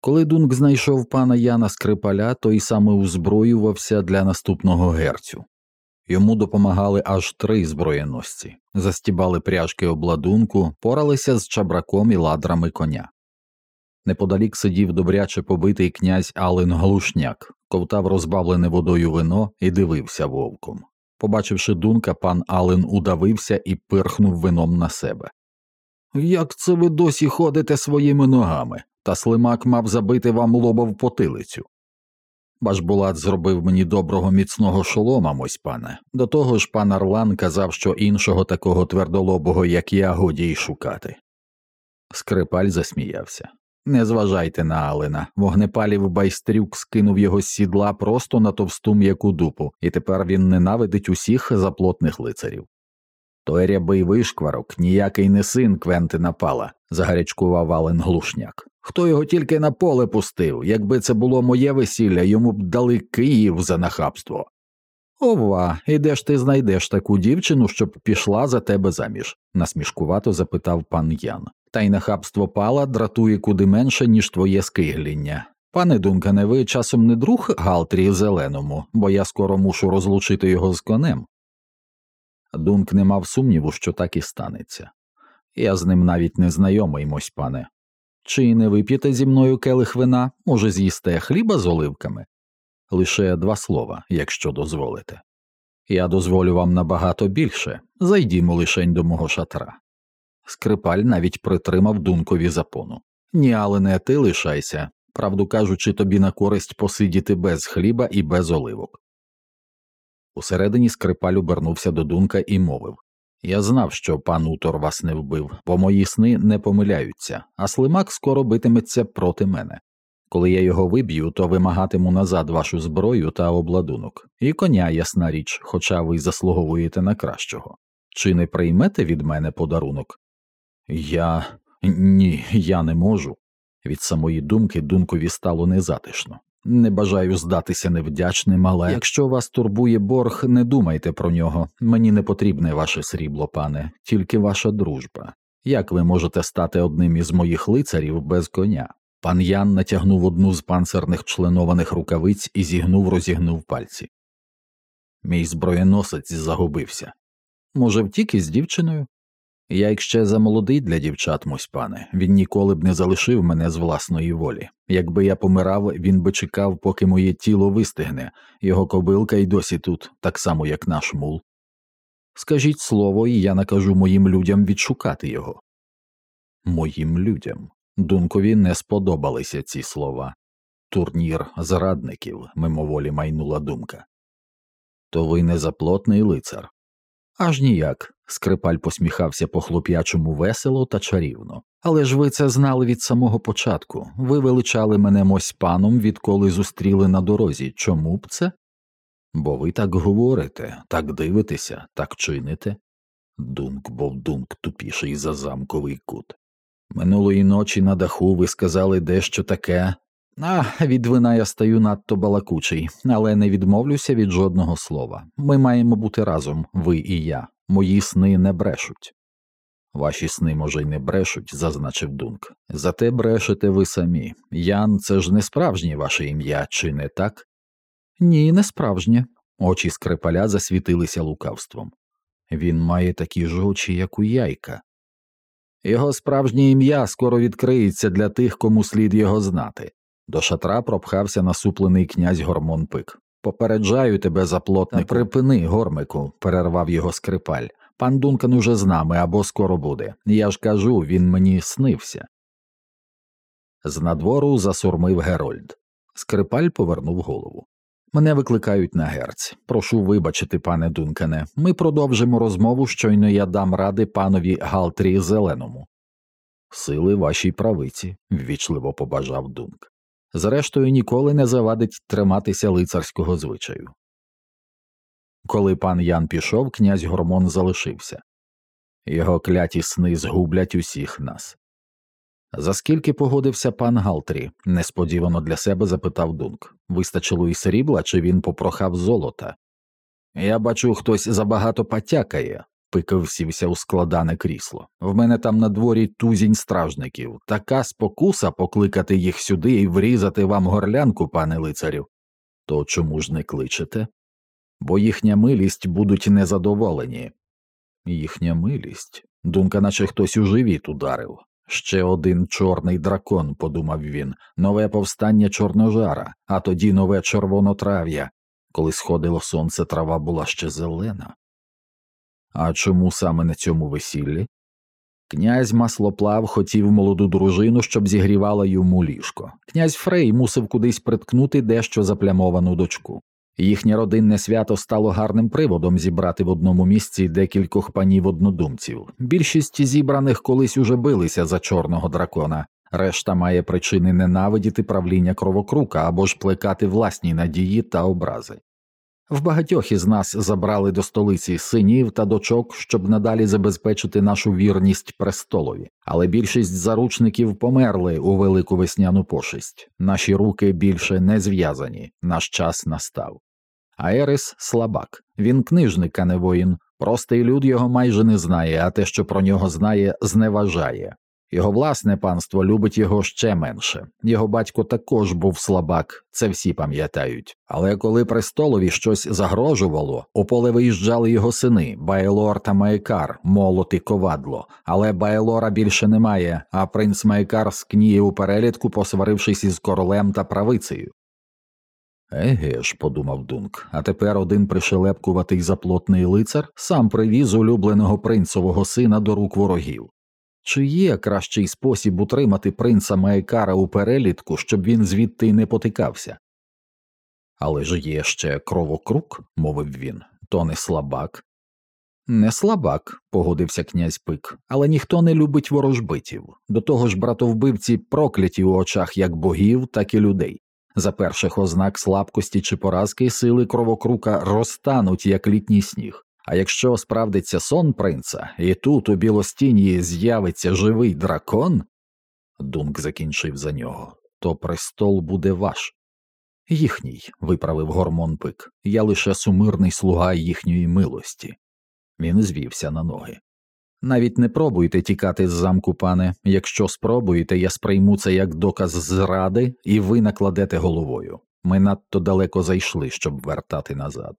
Коли Дунк знайшов пана Яна Скрипаля, той саме озброювався для наступного герцю. Йому допомагали аж три зброєносці, застібали пряжки обладунку, поралися з чабраком і ладрами коня. Неподалік сидів добряче побитий князь Ален Глушняк, ковтав розбавлене водою вино і дивився вовком. Побачивши дунка, пан Ален удавився і пирхнув вином на себе. Як це ви досі ходите своїми ногами? Та слимак мав забити вам лоба в потилицю. Башбулат зробив мені доброго міцного шолома, мось пане. До того ж, пан Орлан казав, що іншого такого твердолобого, як я, годі й шукати. Скрипаль засміявся. Не зважайте на Алена. Вогнепалів байстрюк скинув його з сідла просто на товсту м'яку дупу, і тепер він ненавидить усіх заплотних лицарів. Той рябий вишкварок ніякий не син Квентина Пала, загарячкував Ален глушняк. Хто його тільки на поле пустив, якби це було моє весілля, йому б дали Київ за нахабство. Ова, і де ж ти знайдеш таку дівчину, щоб пішла за тебе заміж? насмішкувато запитав пан Ян. Та й нахабство пала дратує куди менше, ніж твоє скигління. Пане Дункане, ви часом не друг Галтрі Зеленому, бо я скоро мушу розлучити його з конем. Дунк не мав сумніву, що так і станеться. Я з ним навіть не знайомий, мось пане. Чи не вип'єте зі мною келих вина, може, з'їсте хліба з оливками? Лише два слова, якщо дозволите. Я дозволю вам набагато більше, зайдімо лишень до мого шатра. Скрипаль навіть притримав дункові запону. Ні, але не ти лишайся, правду кажучи, тобі на користь посидіти без хліба і без оливок. Усередині скрипаль обернувся до дунка і мовив Я знав, що пан Утор вас не вбив, бо мої сни не помиляються, а слимак скоро битиметься проти мене. Коли я його виб'ю, то вимагатиму назад вашу зброю та обладунок, і коня, ясна річ, хоча ви заслуговуєте на кращого. Чи не приймете від мене подарунок? Я ні, я не можу. Від самої думки дункові стало незатишно. Не бажаю здатися невдячним, але якщо вас турбує борг, не думайте про нього. Мені не потрібне ваше срібло, пане, тільки ваша дружба. Як ви можете стати одним із моїх лицарів без коня? Пан Ян натягнув одну з панцерних членованих рукавиць і зігнув розігнув пальці. Мій зброєносець загубився. Може, втік із дівчиною? Я як ще замолодий для дівчат, мось пане, він ніколи б не залишив мене з власної волі. Якби я помирав, він би чекав, поки моє тіло вистигне, його кобилка й досі тут, так само, як наш мул. Скажіть слово, і я накажу моїм людям відшукати його. Моїм людям. Дункові не сподобалися ці слова. Турнір зрадників, мимоволі майнула думка. То ви не заплотний лицар. Аж ніяк. Скрипаль посміхався по хлоп'ячому весело та чарівно. Але ж ви це знали від самого початку. Ви величали мене мось паном, відколи зустріли на дорозі. Чому б це? Бо ви так говорите, так дивитеся, так чините. Дунк був дунк тупіший за замковий кут. Минулої ночі на даху ви сказали дещо таке. А, від вина я стаю надто балакучий, але не відмовлюся від жодного слова. Ми маємо бути разом, ви і я. Мої сни не брешуть. Ваші сни, може, й не брешуть, зазначив Дунк. Зате брешете ви самі. Ян, це ж не справжнє ваше ім'я, чи не так? Ні, не справжнє. Очі скрипаля засвітилися лукавством. Він має такі ж очі, як у яйка. Його справжнє ім'я скоро відкриється для тих, кому слід його знати. До шатра пропхався насуплений князь Гормон Пик. Попереджаю тебе, заплотник. Припини, гормику, перервав його скрипаль. Пан Дункан уже з нами або скоро буде. Я ж кажу, він мені снився. З надвору засурмив Герольд. Скрипаль повернув голову. Мене викликають на герць. Прошу вибачити, пане Дункане. Ми продовжимо розмову, щойно я дам ради панові Галтрі Зеленому. Сили вашій правиці, ввічливо побажав Дунк. Зрештою, ніколи не завадить триматися лицарського звичаю. Коли пан Ян пішов, князь Гормон залишився. Його кляті сни згублять усіх нас. За скільки погодився пан Галтрі? несподівано для себе запитав Дунк. Вистачило і срібла, чи він попрохав золота? Я бачу, хтось забагато потякає. Пик всівся у складане крісло. В мене там на дворі тузінь стражників. Така спокуса покликати їх сюди і врізати вам горлянку, пане лицарю. То чому ж не кличете? Бо їхня милість будуть незадоволені. Їхня милість. Думка, наче хтось у живіт ударив. Ще один чорний дракон, подумав він, нове повстання чорножара, а тоді нове червонотрав'я. Коли сходило сонце, трава була ще зелена. А чому саме на цьому весіллі? Князь Маслоплав хотів молоду дружину, щоб зігрівала йому ліжко. Князь Фрей мусив кудись приткнути дещо заплямовану дочку. Їхнє родинне свято стало гарним приводом зібрати в одному місці декількох панів однодумців. Більшість зібраних колись уже билися за чорного дракона, решта має причини ненавидіти правління кровокрука або ж плекати власні надії та образи. В багатьох із нас забрали до столиці синів та дочок, щоб надалі забезпечити нашу вірність престолові, але більшість заручників померли у велику весняну пошесть. Наші руки більше не зв'язані, наш час настав. А Ерес слабак, він книжник, а не воїн. Простий люд його майже не знає, а те, що про нього знає, зневажає. Його власне панство любить його ще менше. Його батько також був слабак, це всі пам'ятають. Але коли престолові щось загрожувало, у поле виїжджали його сини Байлор та Маекар, молот і ковадло. Але Байлора більше немає, а принц Маекар скніє у перелітку, посварившись із королем та правицею. Еге ж, подумав Дунк, а тепер один пришелепкуватий заплотний лицар сам привіз улюбленого принцового сина до рук ворогів. Чи є кращий спосіб утримати принца Маекара у перелітку, щоб він звідти не потикався? Але ж є ще кровокрук, мовив він, то не слабак. Не слабак, погодився князь Пик, але ніхто не любить ворожбитів. До того ж, братовбивці прокляті у очах як богів, так і людей. За перших ознак слабкості чи поразки сили кровокрука розтануть, як літній сніг. А якщо справдиться сон принца, і тут у білостінії з'явиться живий дракон, Дунк закінчив за нього, то престол буде ваш. Їхній, виправив гормон пик, я лише сумирний слуга їхньої милості. Він звівся на ноги. Навіть не пробуйте тікати з замку, пане. Якщо спробуєте, я сприйму це як доказ зради, і ви накладете головою. Ми надто далеко зайшли, щоб вертати назад.